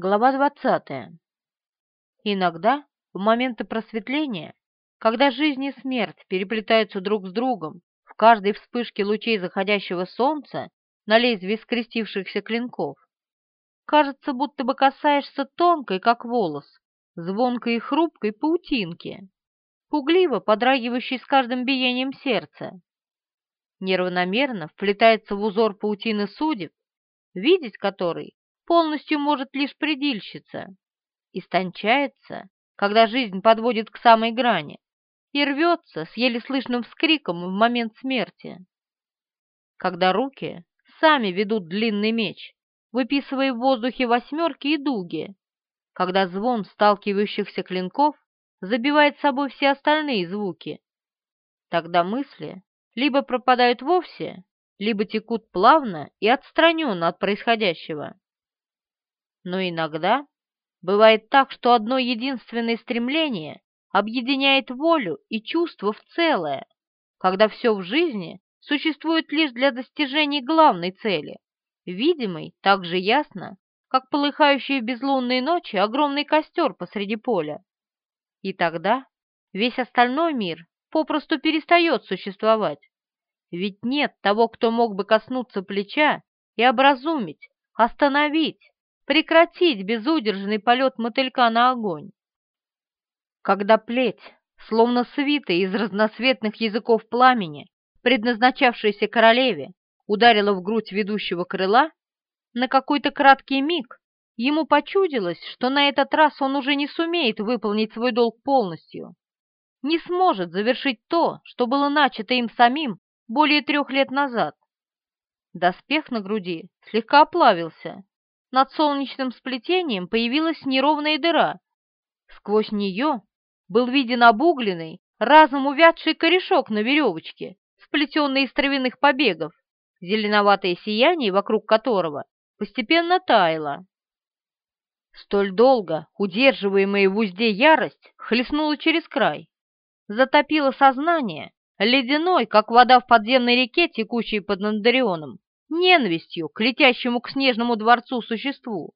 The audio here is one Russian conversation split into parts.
Глава 20. Иногда, в моменты просветления, когда жизнь и смерть переплетаются друг с другом в каждой вспышке лучей заходящего солнца на лезвии скрестившихся клинков, кажется, будто бы касаешься тонкой, как волос, звонкой и хрупкой паутинки, пугливо подрагивающей с каждым биением сердца. Неравномерно вплетается в узор паутины судеб, видеть который полностью может лишь предильщица, истончается, когда жизнь подводит к самой грани, и рвется с еле слышным вскриком в момент смерти. Когда руки сами ведут длинный меч, выписывая в воздухе восьмерки и дуги, когда звон сталкивающихся клинков забивает собой все остальные звуки, тогда мысли либо пропадают вовсе, либо текут плавно и отстраненно от происходящего. Но иногда бывает так, что одно единственное стремление объединяет волю и чувство в целое, когда все в жизни существует лишь для достижения главной цели, видимой так же ясно, как полыхающий в безлунные ночи огромный костер посреди поля. И тогда весь остальной мир попросту перестает существовать. Ведь нет того, кто мог бы коснуться плеча и образумить, остановить, прекратить безудержный полет мотылька на огонь. Когда плеть, словно свитая из разноцветных языков пламени, предназначавшаяся королеве, ударила в грудь ведущего крыла, на какой-то краткий миг ему почудилось, что на этот раз он уже не сумеет выполнить свой долг полностью, не сможет завершить то, что было начато им самим более трех лет назад. Доспех на груди слегка оплавился, над солнечным сплетением появилась неровная дыра. Сквозь нее был виден обугленный, разом увядший корешок на веревочке, сплетенный из травяных побегов, зеленоватое сияние вокруг которого постепенно таяло. Столь долго удерживаемая в узде ярость хлестнула через край, затопила сознание, ледяной, как вода в подземной реке, текущей под Нандарионом, ненавистью к летящему к снежному дворцу существу,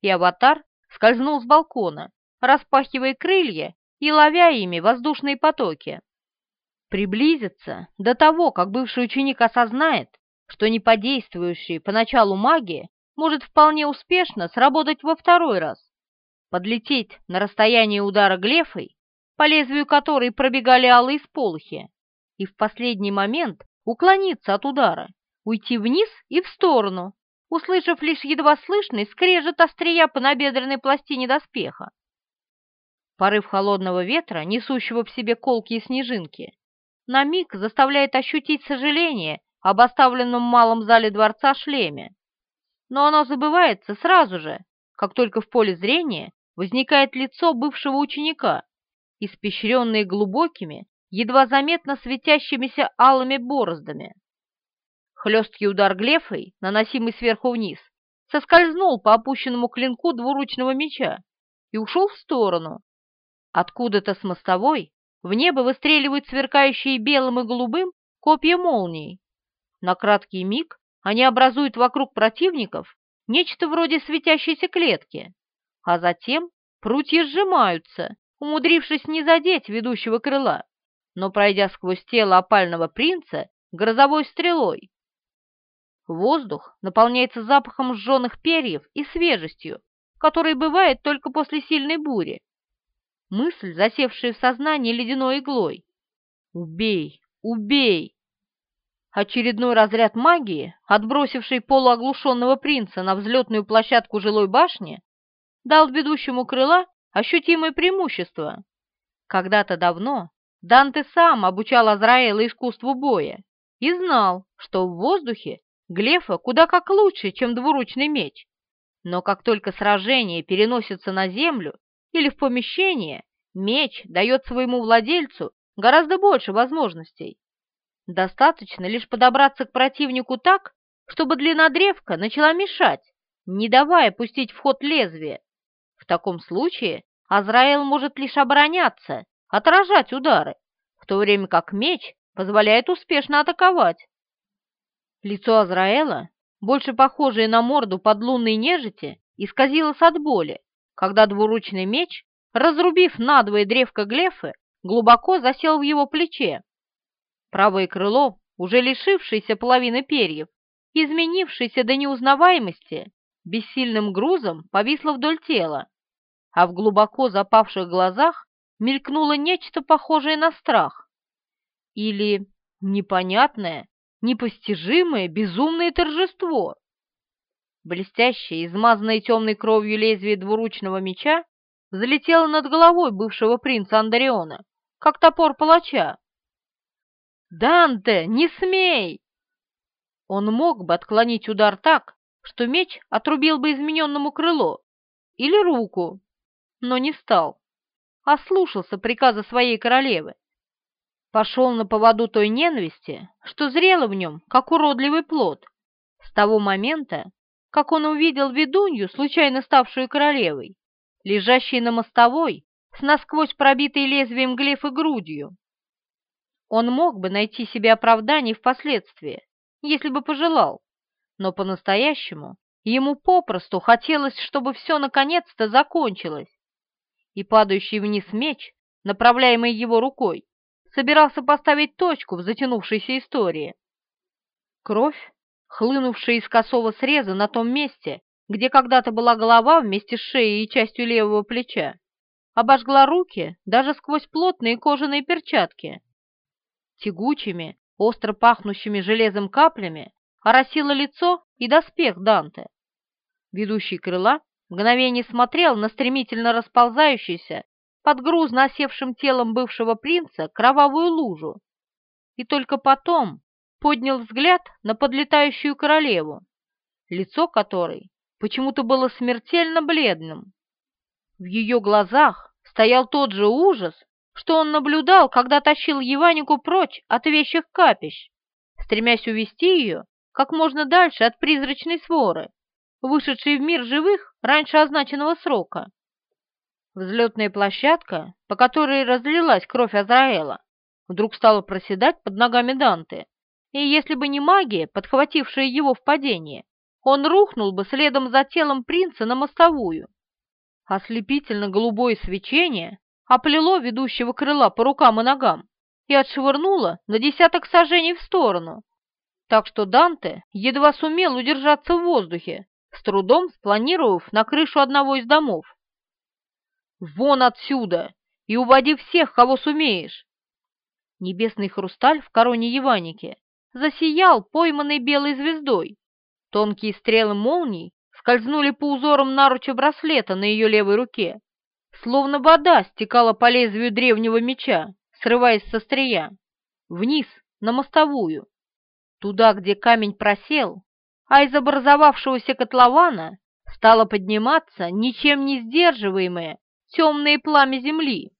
и аватар скользнул с балкона, распахивая крылья и ловя ими воздушные потоки. Приблизиться до того, как бывший ученик осознает, что неподействующая поначалу магия может вполне успешно сработать во второй раз, подлететь на расстояние удара глефой, по лезвию которой пробегали алые сполохи, и в последний момент уклониться от удара уйти вниз и в сторону, услышав лишь едва слышный скрежет острия по набедренной пластине доспеха. Порыв холодного ветра, несущего в себе колки и снежинки, на миг заставляет ощутить сожаление об оставленном в малом зале дворца шлеме. Но оно забывается сразу же, как только в поле зрения возникает лицо бывшего ученика, испещренное глубокими, едва заметно светящимися алыми бороздами. Хлесткий удар глефой, наносимый сверху вниз, соскользнул по опущенному клинку двуручного меча и ушел в сторону. Откуда-то с мостовой в небо выстреливают сверкающие белым и голубым копья молний. На краткий миг они образуют вокруг противников нечто вроде светящейся клетки, а затем прутья сжимаются, умудрившись не задеть ведущего крыла, но пройдя сквозь тело опального принца грозовой стрелой. Воздух наполняется запахом сжженных перьев и свежестью, который бывает только после сильной бури. Мысль, засевшая в сознании ледяной иглой. «Убей! Убей!» Очередной разряд магии, отбросивший полуоглушенного принца на взлетную площадку жилой башни, дал ведущему крыла ощутимое преимущество. Когда-то давно Данте сам обучал Азраэла искусству боя и знал, что в воздухе Глефа куда как лучше, чем двуручный меч. Но как только сражение переносится на землю или в помещение, меч дает своему владельцу гораздо больше возможностей. Достаточно лишь подобраться к противнику так, чтобы длина древка начала мешать, не давая пустить в ход лезвие. В таком случае Азраэл может лишь обороняться, отражать удары, в то время как меч позволяет успешно атаковать. Лицо Азраэла, больше похожее на морду подлунной нежити, исказилось от боли, когда двуручный меч, разрубив надвое древко глефы, глубоко засел в его плече. Правое крыло, уже лишившееся половины перьев, изменившееся до неузнаваемости, бессильным грузом повисло вдоль тела, а в глубоко запавших глазах мелькнуло нечто похожее на страх. Или непонятное, непостижимое, безумное торжество. Блестящее, измазанное темной кровью лезвие двуручного меча залетело над головой бывшего принца Андариона, как топор палача. «Данте, не смей!» Он мог бы отклонить удар так, что меч отрубил бы измененному крыло или руку, но не стал, а слушался приказа своей королевы. Пошел на поводу той ненависти, что зрела в нем, как уродливый плод, с того момента, как он увидел ведунью, случайно ставшую королевой, лежащей на мостовой, с насквозь пробитой лезвием глефы грудью. Он мог бы найти себе оправдание впоследствии, если бы пожелал, но по-настоящему ему попросту хотелось, чтобы все наконец-то закончилось. И падающий вниз меч, направляемый его рукой, собирался поставить точку в затянувшейся истории. Кровь, хлынувшая из косого среза на том месте, где когда-то была голова вместе с шеей и частью левого плеча, обожгла руки даже сквозь плотные кожаные перчатки. Тягучими, остро пахнущими железом каплями оросило лицо и доспех Данте. Ведущий крыла мгновение смотрел на стремительно расползающийся под грузно осевшим телом бывшего принца кровавую лужу и только потом поднял взгляд на подлетающую королеву, лицо которой почему-то было смертельно бледным. В ее глазах стоял тот же ужас, что он наблюдал, когда тащил Еванику прочь от вещих капищ, стремясь увести ее как можно дальше от призрачной своры, вышедшей в мир живых раньше означенного срока. Взлетная площадка, по которой разлилась кровь Азраэла, вдруг стала проседать под ногами Данте, и если бы не магия, подхватившая его в падение, он рухнул бы следом за телом принца на мостовую. Ослепительно-голубое свечение оплело ведущего крыла по рукам и ногам и отшвырнуло на десяток сажений в сторону, так что Данте едва сумел удержаться в воздухе, с трудом спланировав на крышу одного из домов. «Вон отсюда! И уводи всех, кого сумеешь!» Небесный хрусталь в короне Еваники засиял пойманной белой звездой. Тонкие стрелы молний скользнули по узорам наруча браслета на ее левой руке, словно вода стекала по лезвию древнего меча, срываясь со стрия, вниз, на мостовую туда, где камень просел, а из образовавшегося котлована стало подниматься ничем не сдерживаемое темное пламя земли.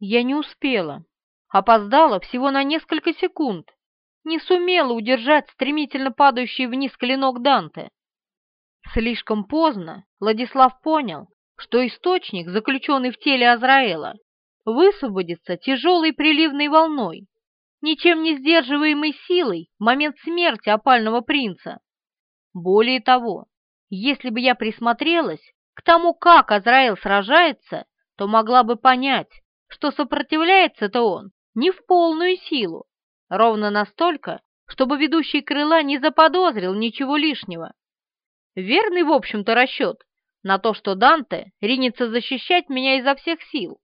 Я не успела. Опоздала всего на несколько секунд. Не сумела удержать стремительно падающий вниз клинок Данте. Слишком поздно Владислав понял, что источник, заключенный в теле Азраэла, высвободится тяжелой приливной волной, ничем не сдерживаемой силой в момент смерти опального принца. Более того, если бы я присмотрелась к тому, как Азраэл сражается, то могла бы понять, что сопротивляется-то он не в полную силу, ровно настолько, чтобы ведущий крыла не заподозрил ничего лишнего. Верный, в общем-то, расчет на то, что Данте ринется защищать меня изо всех сил,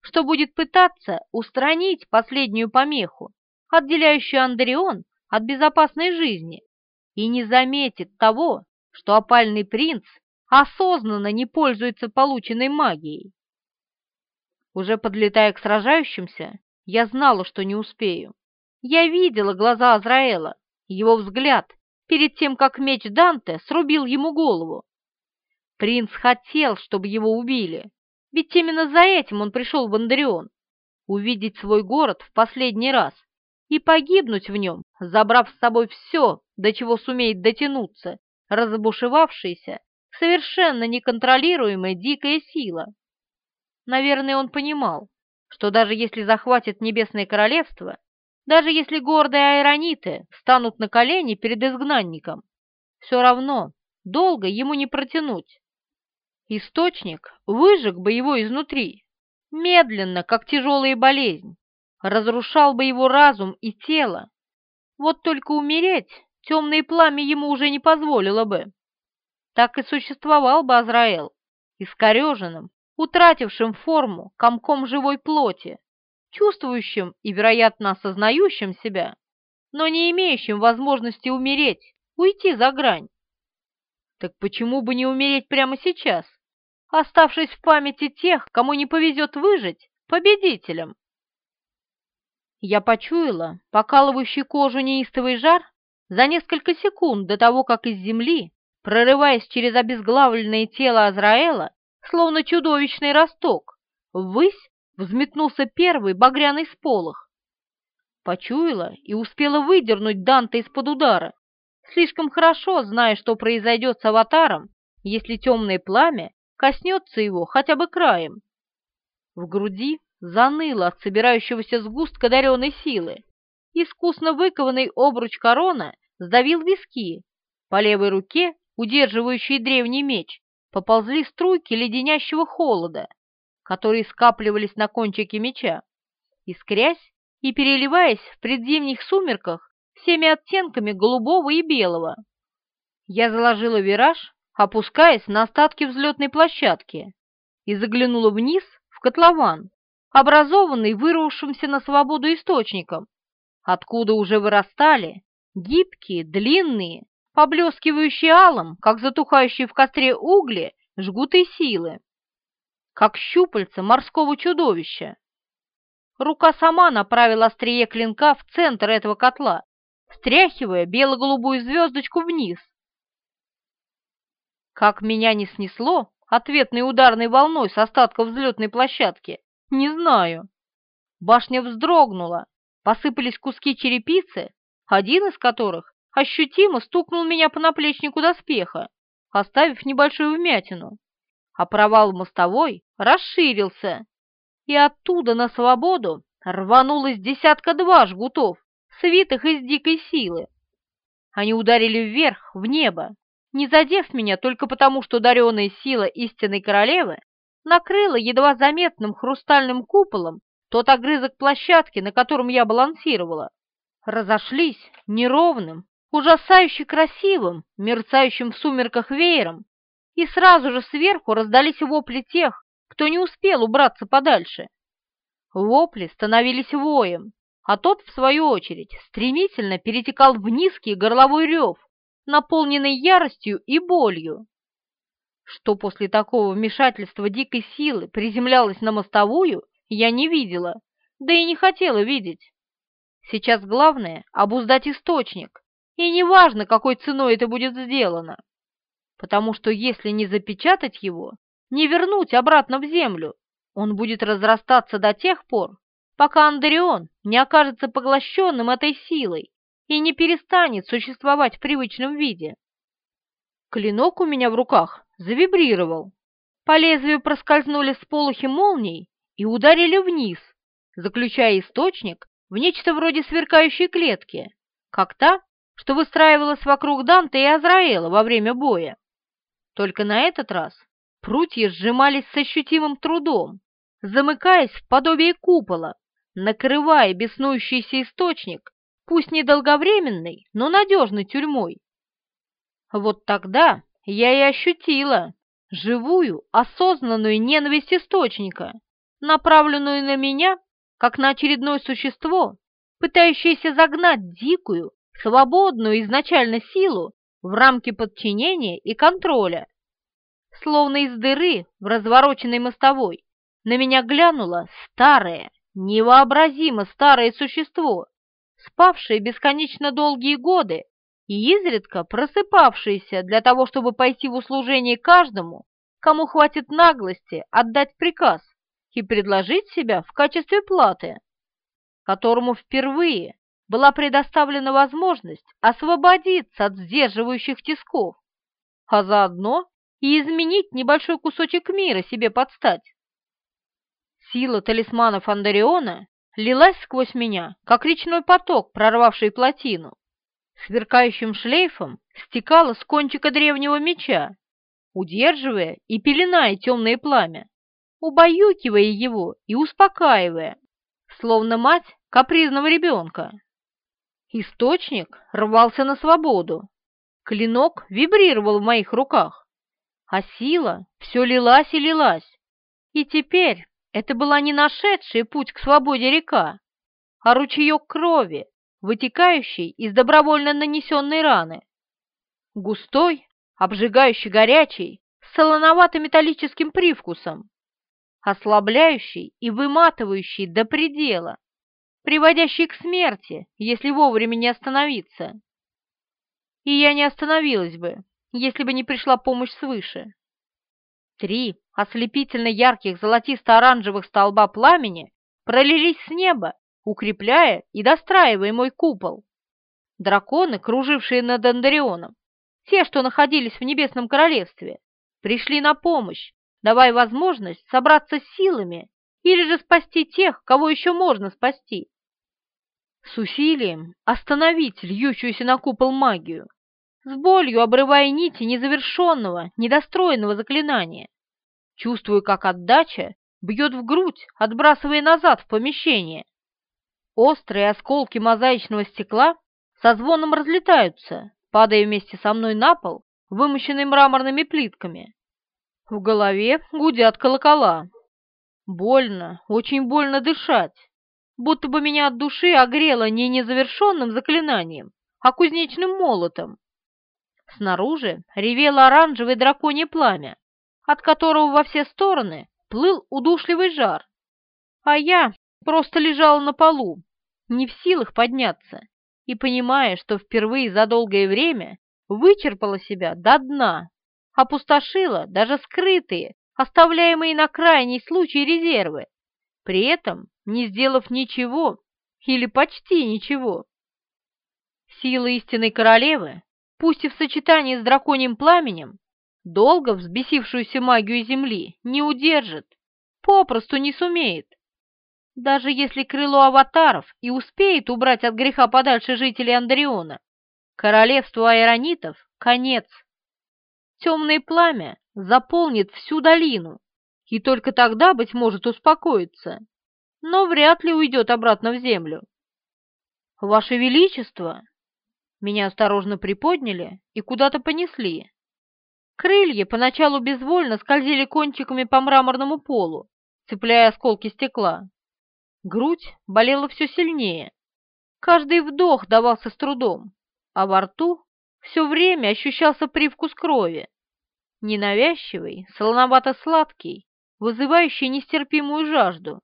что будет пытаться устранить последнюю помеху, отделяющую Андреон от безопасной жизни, и не заметит того, что опальный принц осознанно не пользуется полученной магией. Уже подлетая к сражающимся, я знала, что не успею. Я видела глаза Азраэла, его взгляд, перед тем, как меч Данте срубил ему голову. Принц хотел, чтобы его убили, ведь именно за этим он пришел в Андарион. Увидеть свой город в последний раз и погибнуть в нем, забрав с собой все, до чего сумеет дотянуться, разбушевавшаяся, совершенно неконтролируемая дикая сила. Наверное, он понимал, что даже если захватит Небесное Королевство, даже если гордые айрониты встанут на колени перед изгнанником, все равно долго ему не протянуть. Источник выжег бы его изнутри, медленно, как тяжелая болезнь, разрушал бы его разум и тело. Вот только умереть темное пламя ему уже не позволило бы. Так и существовал бы Азраэл, искореженным, утратившим форму комком живой плоти, чувствующим и, вероятно, осознающим себя, но не имеющим возможности умереть, уйти за грань. Так почему бы не умереть прямо сейчас, оставшись в памяти тех, кому не повезет выжить, победителем? Я почуяла покалывающий кожу неистовый жар за несколько секунд до того, как из земли, прорываясь через обезглавленное тело Азраэла, словно чудовищный росток, ввысь взметнулся первый багряный сполох. Почуяла и успела выдернуть Данта из-под удара, слишком хорошо зная, что произойдет с аватаром, если темное пламя коснется его хотя бы краем. В груди заныло от собирающегося сгустка даренной силы. Искусно выкованный обруч корона сдавил виски. По левой руке, удерживающей древний меч, поползли струйки леденящего холода, которые скапливались на кончике меча, искрясь и переливаясь в предзимних сумерках всеми оттенками голубого и белого. Я заложила вираж, опускаясь на остатки взлетной площадки, и заглянула вниз в котлован, образованный вырвавшимся на свободу источником, откуда уже вырастали гибкие, длинные, поблескивающие алом, как затухающие в костре угли, жгуты силы, как щупальца морского чудовища. Рука сама направила острие клинка в центр этого котла, стряхивая бело-голубую звездочку вниз. Как меня не снесло ответной ударной волной с остатков взлетной площадки, не знаю. Башня вздрогнула, посыпались куски черепицы, один из которых ощутимо стукнул меня по наплечнику доспеха, оставив небольшую вмятину, а провал мостовой расширился, и оттуда на свободу рванулось десятка-два жгутов, свитых из дикой силы. Они ударили вверх, в небо, не задев меня только потому, что даренная сила истинной королевы накрыла едва заметным хрустальным куполом тот огрызок площадки, на котором я балансировала. Разошлись неровным, ужасающе красивым, мерцающим в сумерках веером, и сразу же сверху раздались вопли тех, кто не успел убраться подальше. Вопли становились воем, а тот, в свою очередь, стремительно перетекал в низкий горловой рев, наполненный яростью и болью что после такого вмешательства дикой силы приземлялась на мостовую, я не видела, да и не хотела видеть. Сейчас главное — обуздать источник, и неважно, какой ценой это будет сделано. Потому что если не запечатать его, не вернуть обратно в землю, он будет разрастаться до тех пор, пока Андреон не окажется поглощенным этой силой и не перестанет существовать в привычном виде. Клинок у меня в руках завибрировал. По лезвию проскользнули сполохи молний и ударили вниз, заключая источник в нечто вроде сверкающей клетки, как та, что выстраивалась вокруг Данте и Азраэла во время боя. Только на этот раз прутья сжимались с ощутимым трудом, замыкаясь в подобие купола, накрывая беснующийся источник, пусть недолговременной, но надежной тюрьмой. Вот тогда я и ощутила живую, осознанную ненависть источника, направленную на меня, как на очередное существо, пытающееся загнать дикую, свободную изначально силу в рамки подчинения и контроля. Словно из дыры в развороченной мостовой на меня глянуло старое, невообразимо старое существо, спавшее бесконечно долгие годы и изредка просыпавшиеся для того, чтобы пойти в услужение каждому, кому хватит наглости отдать приказ и предложить себя в качестве платы, которому впервые была предоставлена возможность освободиться от сдерживающих тисков, а заодно и изменить небольшой кусочек мира себе под стать. Сила талисманов Андариона лилась сквозь меня, как речной поток, прорвавший плотину. Сверкающим шлейфом стекала с кончика древнего меча, удерживая и пеленая темное пламя, убаюкивая его и успокаивая, словно мать капризного ребенка. Источник рвался на свободу, клинок вибрировал в моих руках, а сила все лилась и лилась, и теперь это была не нашедшая путь к свободе река, а ручеек крови, вытекающий из добровольно нанесенной раны. Густой, обжигающий горячий, с солоновато-металлическим привкусом, ослабляющий и выматывающий до предела, приводящий к смерти, если вовремя не остановиться. И я не остановилась бы, если бы не пришла помощь свыше. Три ослепительно ярких золотисто-оранжевых столба пламени пролились с неба, укрепляя и достраивая мой купол. Драконы, кружившие над Андарионом, те, что находились в Небесном Королевстве, пришли на помощь, давая возможность собраться силами или же спасти тех, кого еще можно спасти. С усилием остановить льющуюся на купол магию, с болью обрывая нити незавершенного, недостроенного заклинания. Чувствую, как отдача бьет в грудь, отбрасывая назад в помещение. Острые осколки мозаичного стекла со звоном разлетаются, падая вместе со мной на пол, вымощенный мраморными плитками. В голове гудят колокола. Больно, очень больно дышать, будто бы меня от души огрело не незавершенным заклинанием, а кузнечным молотом. Снаружи ревело оранжевое драконье пламя, от которого во все стороны плыл удушливый жар. А я просто лежала на полу, не в силах подняться, и понимая, что впервые за долгое время вычерпала себя до дна, опустошила даже скрытые, оставляемые на крайний случай резервы, при этом не сделав ничего или почти ничего. Сила истинной королевы, пусть и в сочетании с драконьим пламенем, долго взбесившуюся магию Земли не удержит, попросту не сумеет. Даже если крыло аватаров и успеет убрать от греха подальше жителей Андариона, королевству айронитов конец. Темное пламя заполнит всю долину, и только тогда, быть может, успокоится, но вряд ли уйдет обратно в землю. «Ваше Величество!» Меня осторожно приподняли и куда-то понесли. Крылья поначалу безвольно скользили кончиками по мраморному полу, цепляя осколки стекла. Грудь болела все сильнее. Каждый вдох давался с трудом, а во рту все время ощущался привкус крови. Ненавязчивый, солоновато-сладкий, вызывающий нестерпимую жажду.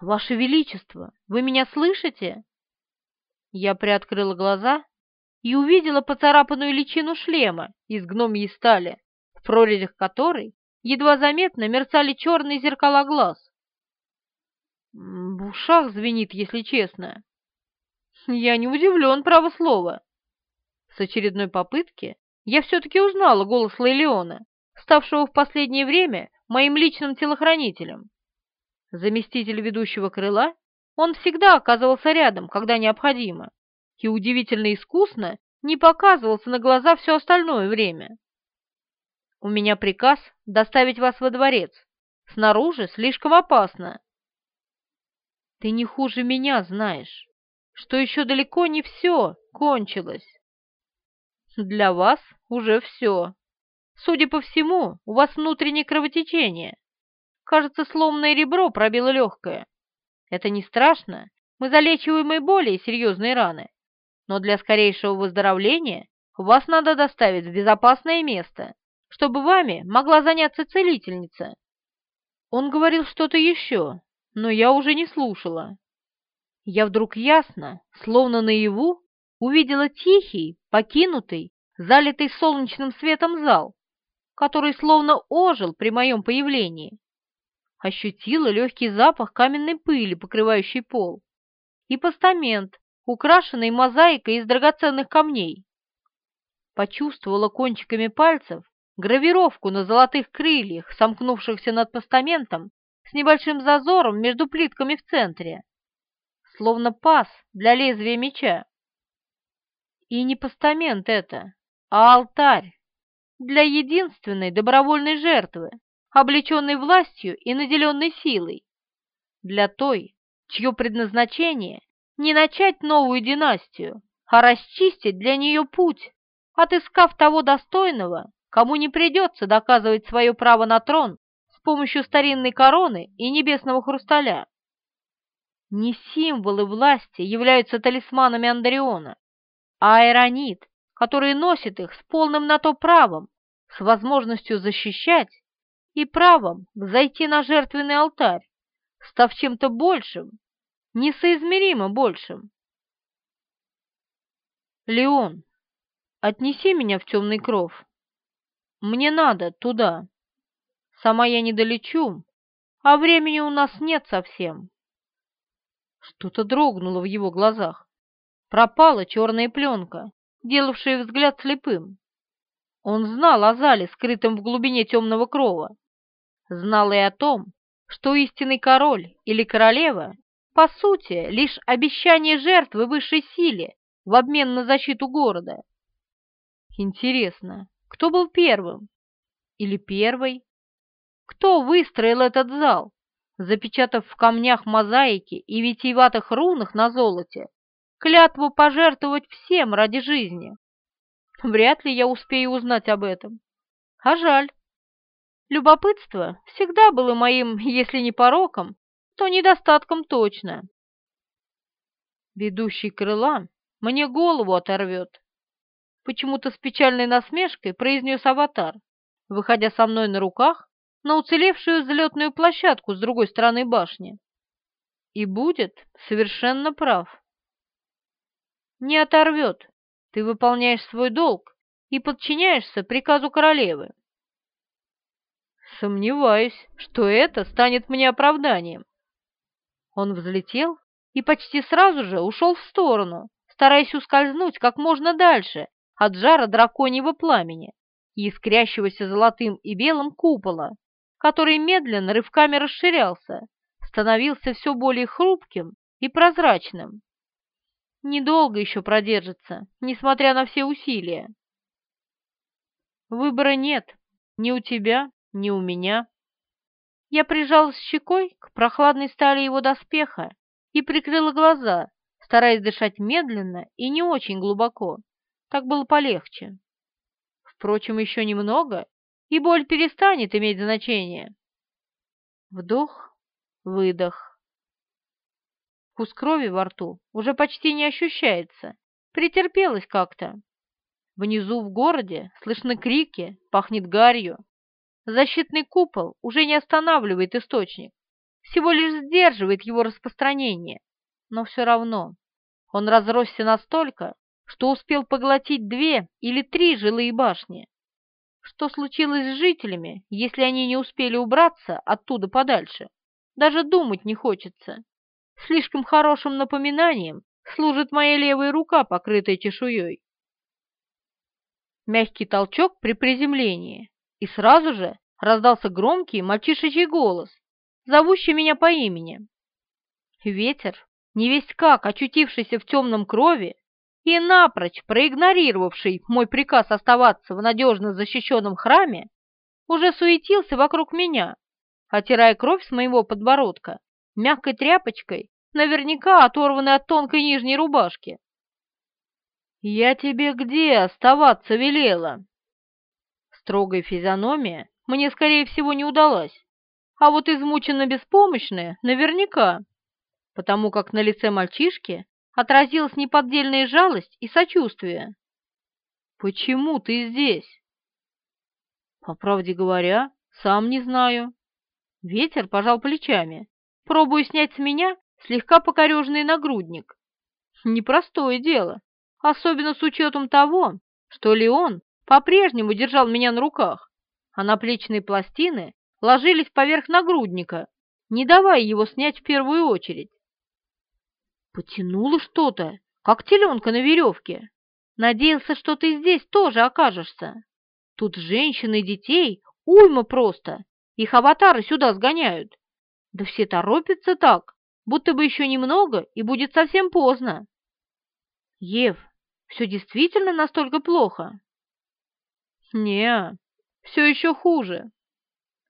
«Ваше Величество, вы меня слышите?» Я приоткрыла глаза и увидела поцарапанную личину шлема из гномьей стали, в прорезях которой едва заметно мерцали черные зеркала глаз. В ушах звенит, если честно. Я не удивлен, право слово. С очередной попытки я все-таки узнала голос Лейлеона, ставшего в последнее время моим личным телохранителем. Заместитель ведущего крыла, он всегда оказывался рядом, когда необходимо, и удивительно искусно не показывался на глаза все остальное время. У меня приказ доставить вас во дворец. Снаружи слишком опасно. Ты не хуже меня знаешь, что еще далеко не все кончилось. Для вас уже все. Судя по всему, у вас внутреннее кровотечение. Кажется, сломанное ребро пробило легкое. Это не страшно, мы залечиваем и более серьезные раны. Но для скорейшего выздоровления вас надо доставить в безопасное место, чтобы вами могла заняться целительница. Он говорил что-то еще, но я уже не слушала. Я вдруг ясно, словно наяву, увидела тихий, покинутый, залитый солнечным светом зал, который словно ожил при моем появлении. Ощутила легкий запах каменной пыли, покрывающий пол, и постамент, украшенный мозаикой из драгоценных камней. Почувствовала кончиками пальцев гравировку на золотых крыльях, сомкнувшихся над постаментом с небольшим зазором между плитками в центре, словно паз для лезвия меча. И не постамент это, а алтарь для единственной добровольной жертвы, облеченной властью и наделенной силой, для той, чье предназначение не начать новую династию, а расчистить для нее путь, отыскав того достойного, кому не придется доказывать свое право на трон с помощью старинной короны и небесного хрусталя. Не символы власти являются талисманами Андариона, а аэронит, который носит их с полным на то правом, с возможностью защищать и правом зайти на жертвенный алтарь, став чем-то большим, несоизмеримо большим. Леон, отнеси меня в темный кров. Мне надо туда. Сама я не долечу, а времени у нас нет совсем. Что-то дрогнуло в его глазах. Пропала черная пленка, делавшая взгляд слепым. Он знал о зале, скрытом в глубине темного крова. Знал и о том, что истинный король или королева, по сути, лишь обещание жертвы высшей силе в обмен на защиту города. Интересно, кто был первым? Или первой? Кто выстроил этот зал, запечатав в камнях мозаики и витиеватых рунах на золоте клятву пожертвовать всем ради жизни? Вряд ли я успею узнать об этом. А жаль. Любопытство всегда было моим, если не пороком, то недостатком точно. Ведущий крыла мне голову оторвет, почему-то с печальной насмешкой произнес аватар, выходя со мной на руках на уцелевшую взлетную площадку с другой стороны башни. И будет совершенно прав. Не оторвет. Ты выполняешь свой долг и подчиняешься приказу королевы. Сомневаюсь, что это станет мне оправданием. Он взлетел и почти сразу же ушел в сторону, стараясь ускользнуть как можно дальше от жара драконьего пламени и искрящегося золотым и белым купола, который медленно рывками расширялся, становился все более хрупким и прозрачным. Недолго еще продержится, несмотря на все усилия. Выбора нет ни у тебя, ни у меня. Я прижалась щекой к прохладной стали его доспеха и прикрыла глаза, стараясь дышать медленно и не очень глубоко. Так было полегче. Впрочем, еще немного, и боль перестанет иметь значение. Вдох, выдох. Вкус крови во рту уже почти не ощущается, претерпелась как-то. Внизу в городе слышны крики, пахнет гарью. Защитный купол уже не останавливает источник, всего лишь сдерживает его распространение, но все равно он разросся настолько, что успел поглотить две или три жилые башни. Что случилось с жителями, если они не успели убраться оттуда подальше? Даже думать не хочется. Слишком хорошим напоминанием служит моя левая рука, покрытая чешуей. Мягкий толчок при приземлении, и сразу же раздался громкий мальчишечий голос, зовущий меня по имени. Ветер, невесть как очутившийся в темном крови, и напрочь проигнорировавший мой приказ оставаться в надежно защищенном храме, уже суетился вокруг меня, отирая кровь с моего подбородка мягкой тряпочкой, наверняка оторванной от тонкой нижней рубашки. «Я тебе где оставаться велела?» Строгая физиономия мне, скорее всего, не удалась, а вот измученно-беспомощная наверняка, потому как на лице мальчишки отразилась неподдельная жалость и сочувствие. «Почему ты здесь?» «По правде говоря, сам не знаю». Ветер пожал плечами, пробуя снять с меня слегка покореженный нагрудник. Непростое дело, особенно с учетом того, что Леон по-прежнему держал меня на руках, а наплечные пластины ложились поверх нагрудника, не давая его снять в первую очередь. Потянуло что-то, как теленка на веревке. Надеялся, что ты здесь тоже окажешься. Тут женщин и детей уйма просто, их аватары сюда сгоняют. Да все торопятся так, будто бы еще немного, и будет совсем поздно. Ев, все действительно настолько плохо? Не, все еще хуже.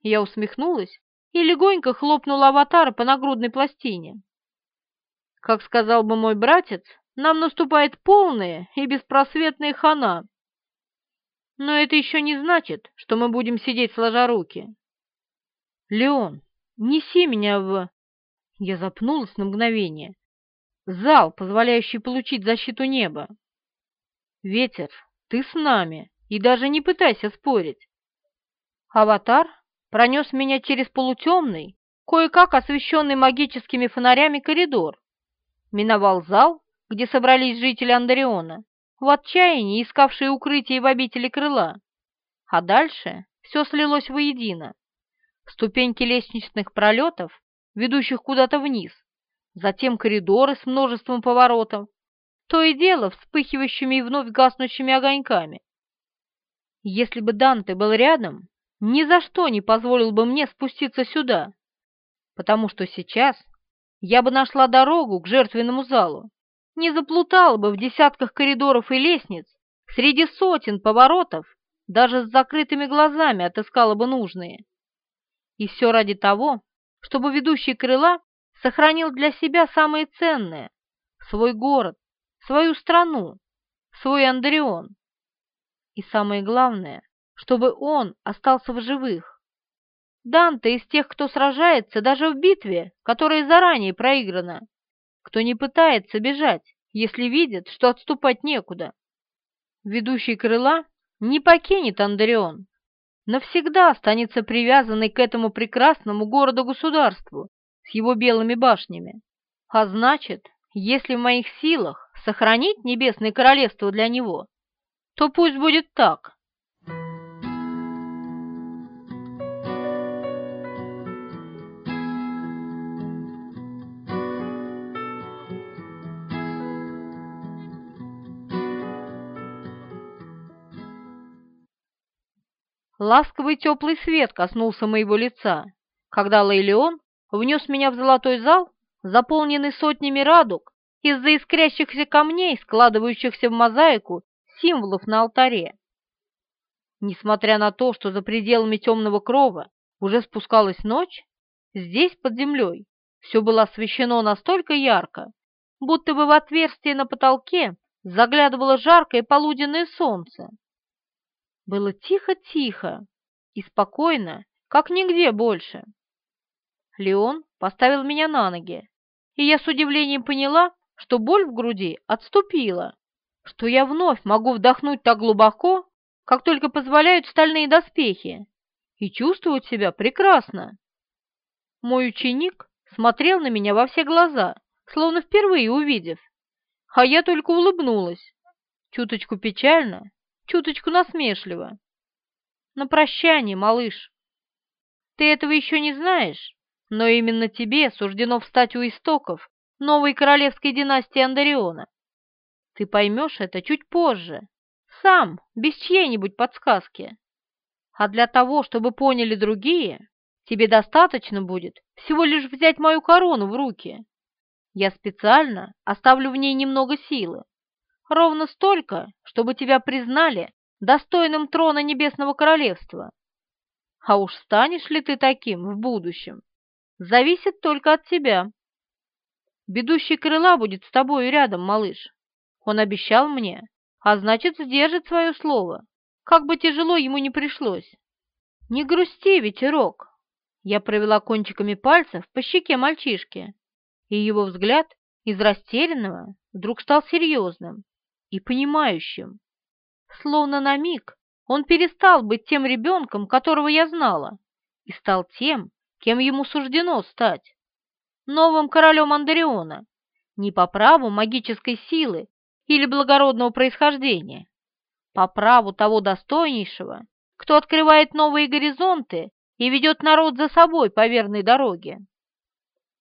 Я усмехнулась и легонько хлопнула аватара по нагрудной пластине. Как сказал бы мой братец, нам наступает полная и беспросветная хана. Но это еще не значит, что мы будем сидеть сложа руки. Леон, неси меня в... Я запнулась на мгновение. Зал, позволяющий получить защиту неба. Ветер, ты с нами, и даже не пытайся спорить. Аватар пронес меня через полутемный, кое-как освещенный магическими фонарями коридор, миновал зал, где собрались жители Андариона, в отчаянии искавшие укрытие в обители крыла, а дальше все слилось воедино. Ступеньки лестничных пролетов, ведущих куда-то вниз, затем коридоры с множеством поворотов, то и дело вспыхивающими и вновь гаснущими огоньками. Если бы Данте был рядом, ни за что не позволил бы мне спуститься сюда, потому что сейчас я бы нашла дорогу к жертвенному залу, не заплутала бы в десятках коридоров и лестниц, среди сотен поворотов, даже с закрытыми глазами отыскала бы нужные. И все ради того, чтобы ведущий крыла сохранил для себя самое ценное — свой город, свою страну, свой Андреон. И самое главное, чтобы он остался в живых. Данте из тех, кто сражается даже в битве, которая заранее проиграна, кто не пытается бежать, если видит, что отступать некуда. Ведущий крыла не покинет Андреон, навсегда останется привязанный к этому прекрасному городу-государству с его белыми башнями. А значит, если в моих силах сохранить Небесное Королевство для него, то пусть будет так. Ласковый теплый свет коснулся моего лица, когда Лейлеон внес меня в золотой зал, заполненный сотнями радуг из-за искрящихся камней, складывающихся в мозаику символов на алтаре. Несмотря на то, что за пределами темного крова уже спускалась ночь, здесь, под землей, все было освещено настолько ярко, будто бы в отверстие на потолке заглядывало жаркое полуденное солнце. Было тихо-тихо и спокойно, как нигде больше. Леон поставил меня на ноги, и я с удивлением поняла, что боль в груди отступила, что я вновь могу вдохнуть так глубоко, как только позволяют стальные доспехи, и чувствовать себя прекрасно. Мой ученик смотрел на меня во все глаза, словно впервые увидев, а я только улыбнулась, чуточку печально, чуточку насмешливо. На прощание, малыш. Ты этого еще не знаешь, но именно тебе суждено встать у истоков новой королевской династии Андариона. Ты поймешь это чуть позже, сам, без чьей-нибудь подсказки. А для того, чтобы поняли другие, тебе достаточно будет всего лишь взять мою корону в руки. Я специально оставлю в ней немного силы, Ровно столько, чтобы тебя признали достойным трона Небесного Королевства. А уж станешь ли ты таким в будущем, зависит только от тебя. Бедущий крыла будет с тобой рядом, малыш. Он обещал мне, а значит, сдержит свое слово, как бы тяжело ему не пришлось. Не грусти, ветерок. Я провела кончиками пальцев по щеке мальчишки, и его взгляд из растерянного вдруг стал серьезным и понимающим. Словно на миг он перестал быть тем ребенком, которого я знала, и стал тем, кем ему суждено стать. Новым королем Андариона, не по праву магической силы или благородного происхождения, по праву того достойнейшего, кто открывает новые горизонты и ведет народ за собой по верной дороге.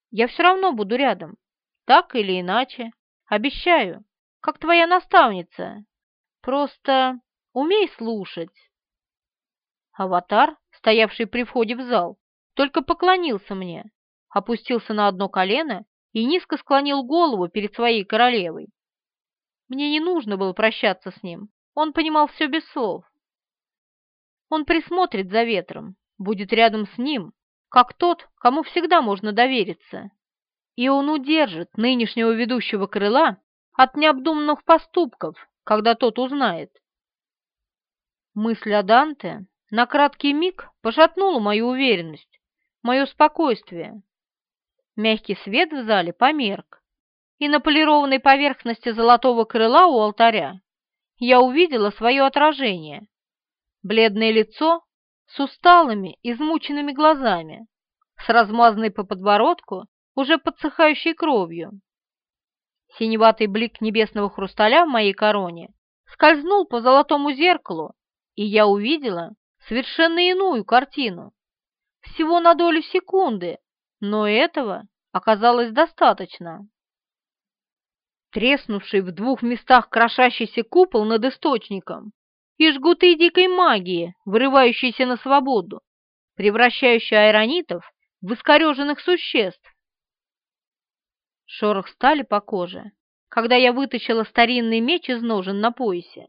Я все равно буду рядом, так или иначе, обещаю как твоя наставница. Просто умей слушать». Аватар, стоявший при входе в зал, только поклонился мне, опустился на одно колено и низко склонил голову перед своей королевой. Мне не нужно было прощаться с ним, он понимал все без слов. Он присмотрит за ветром, будет рядом с ним, как тот, кому всегда можно довериться. И он удержит нынешнего ведущего крыла от необдуманных поступков, когда тот узнает. Мысль о Данте на краткий миг пошатнула мою уверенность, мое спокойствие. Мягкий свет в зале померк, и на полированной поверхности золотого крыла у алтаря я увидела свое отражение. Бледное лицо с усталыми, измученными глазами, с размазанной по подбородку, уже подсыхающей кровью. Синеватый блик небесного хрусталя в моей короне скользнул по золотому зеркалу, и я увидела совершенно иную картину. Всего на долю секунды, но этого оказалось достаточно. Треснувший в двух местах крошащийся купол над источником и жгуты дикой магии, вырывающиеся на свободу, превращающие айронитов в искореженных существ. Шорох стали по коже, когда я вытащила старинный меч из ножен на поясе,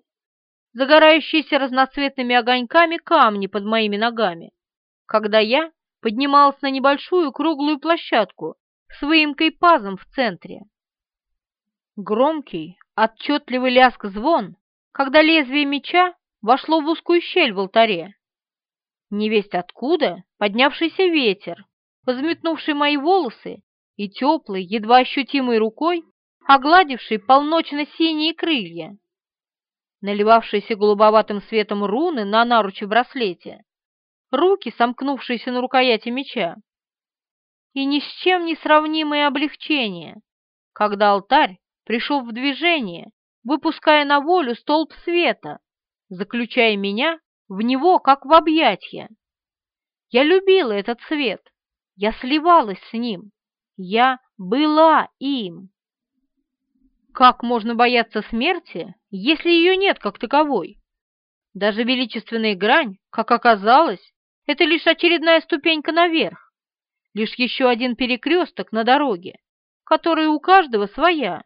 загорающиеся разноцветными огоньками камни под моими ногами, когда я поднималась на небольшую круглую площадку с выемкой пазом в центре. Громкий, отчетливый лязг звон, когда лезвие меча вошло в узкую щель в алтаре. Невесть откуда поднявшийся ветер, взметнувший мои волосы и теплой, едва ощутимой рукой, огладивший полночно-синие крылья. Наливавшиеся голубоватым светом руны на наруче браслете, руки, сомкнувшиеся на рукояти меча, и ни с чем не сравнимое облегчение, когда алтарь пришел в движение, выпуская на волю столб света, заключая меня в него, как в объятья. Я любила этот свет, я сливалась с ним, я была им. Как можно бояться смерти, если ее нет как таковой? Даже величественная грань, как оказалось, это лишь очередная ступенька наверх, лишь еще один перекресток на дороге, который у каждого своя,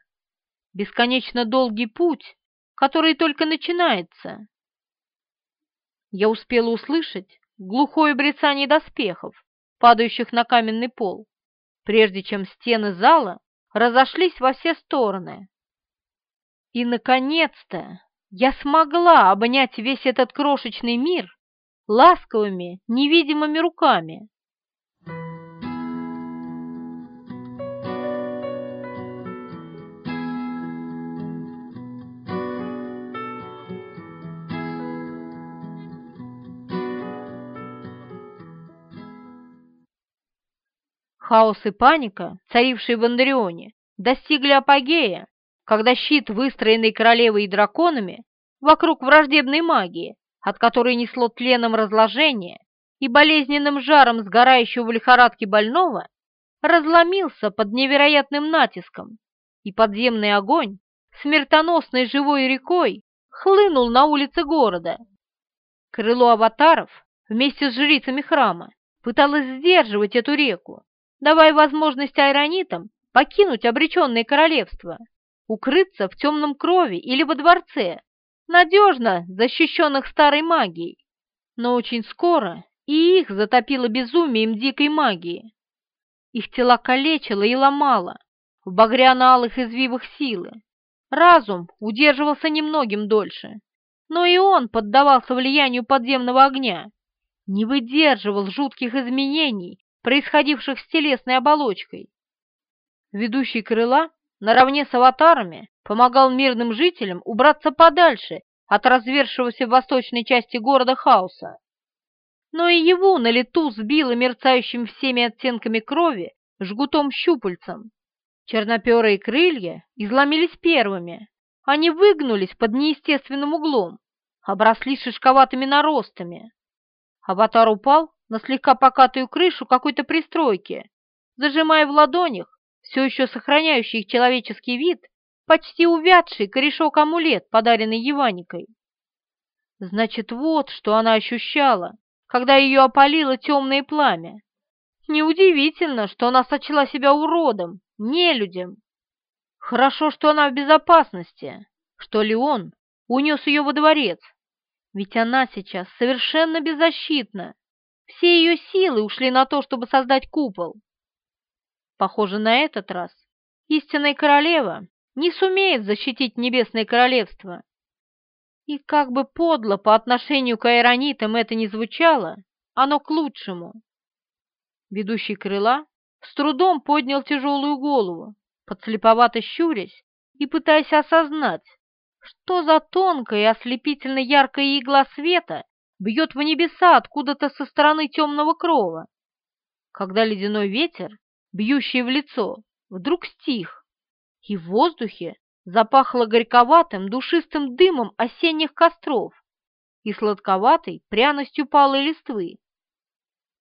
бесконечно долгий путь, который только начинается. Я успела услышать глухое брецание доспехов, падающих на каменный пол, прежде чем стены зала разошлись во все стороны. И, наконец-то, я смогла обнять весь этот крошечный мир ласковыми, невидимыми руками. Хаос и паника, царившие в Андарионе, достигли апогея, когда щит, выстроенный королевой и драконами, вокруг враждебной магии, от которой несло тленом разложения и болезненным жаром сгорающего в лихорадке больного, разломился под невероятным натиском, и подземный огонь, смертоносной живой рекой, хлынул на улицы города. Крыло аватаров вместе с жрицами храма пыталось сдерживать эту реку, давая возможность айронитам покинуть обреченное королевство, укрыться в темном крови или во дворце, надежно защищенных старой магией. Но очень скоро и их затопило безумием дикой магии. Их тела калечило и ломало в багряно-алых извивах силы. Разум удерживался немногим дольше, но и он поддавался влиянию подземного огня, не выдерживал жутких изменений происходивших с телесной оболочкой. Ведущий крыла наравне с аватарами помогал мирным жителям убраться подальше от развершегося в восточной части города хаоса. Но и его на лету сбило мерцающим всеми оттенками крови жгутом-щупальцем. Черноперые крылья изломились первыми. Они выгнулись под неестественным углом, обросли шишковатыми наростами. Аватар упал на слегка покатую крышу какой-то пристройки, зажимая в ладонях, все еще сохраняющий их человеческий вид, почти увядший корешок-амулет, подаренный Еваникой. Значит, вот что она ощущала, когда ее опалило темное пламя. Неудивительно, что она сочла себя уродом, нелюдем. Хорошо, что она в безопасности, что Леон унес ее во дворец, ведь она сейчас совершенно беззащитна. Все ее силы ушли на то, чтобы создать купол. Похоже, на этот раз истинная королева не сумеет защитить Небесное Королевство. И как бы подло по отношению к аэронитам это ни звучало, оно к лучшему. Ведущий крыла с трудом поднял тяжелую голову, подслеповато щурясь и пытаясь осознать, что за тонкая и ослепительно яркая игла света бьет в небеса откуда-то со стороны темного крова, когда ледяной ветер, бьющий в лицо, вдруг стих, и в воздухе запахло горьковатым душистым дымом осенних костров и сладковатой пряностью палой листвы.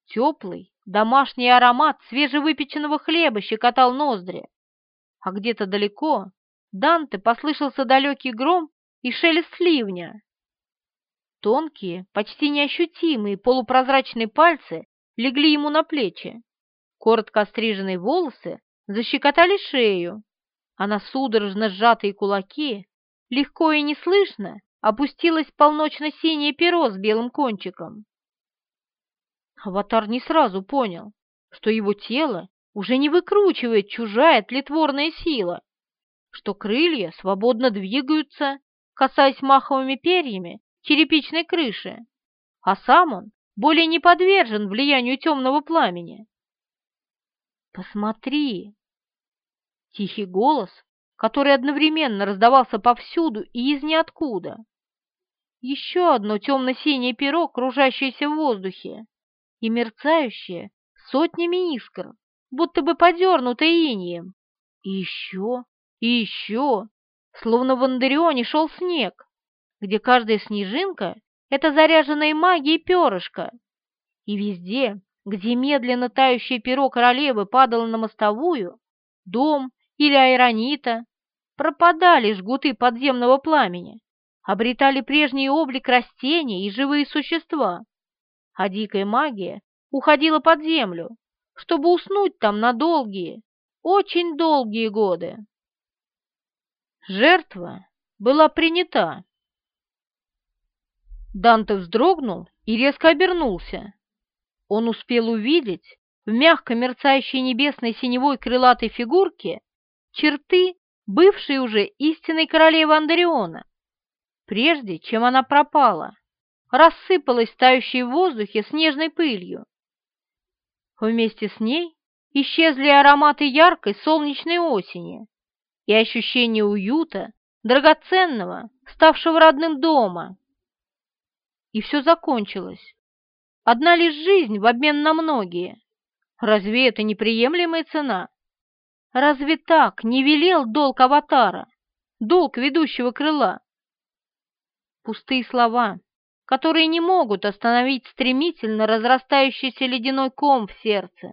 Теплый, домашний аромат свежевыпеченного хлеба щекотал ноздри, а где-то далеко Данте послышался далекий гром и шелест ливня. Тонкие, почти неощутимые полупрозрачные пальцы легли ему на плечи. Коротко остриженные волосы защекотали шею, а на судорожно сжатые кулаки легко и неслышно опустилось полночно-синее перо с белым кончиком. Аватар не сразу понял, что его тело уже не выкручивает чужая тлетворная сила, что крылья свободно двигаются, касаясь маховыми перьями черепичной крыши, а сам он более не подвержен влиянию темного пламени. «Посмотри!» Тихий голос, который одновременно раздавался повсюду и из ниоткуда. Еще одно темно-синее перо, кружащееся в воздухе и мерцающее сотнями искр, будто бы подернутое инием. И еще, и еще, словно в Андерионе шел снег, где каждая снежинка — это заряженная магией перышко. И везде, где медленно тающее перо королевы падало на мостовую, дом или аэронита, пропадали жгуты подземного пламени, обретали прежний облик растения и живые существа, а дикая магия уходила под землю, чтобы уснуть там на долгие, очень долгие годы. Жертва была принята. Данте вздрогнул и резко обернулся. Он успел увидеть в мягко мерцающей небесной синевой крылатой фигурке черты бывшей уже истинной королевы Андариона, прежде чем она пропала, рассыпалась тающей в воздухе снежной пылью. Вместе с ней исчезли ароматы яркой солнечной осени, и ощущение уюта, драгоценного, ставшего родным дома. И все закончилось. Одна лишь жизнь в обмен на многие. Разве это неприемлемая цена? Разве так не велел долг аватара, долг ведущего крыла? Пустые слова, которые не могут остановить стремительно разрастающийся ледяной ком в сердце.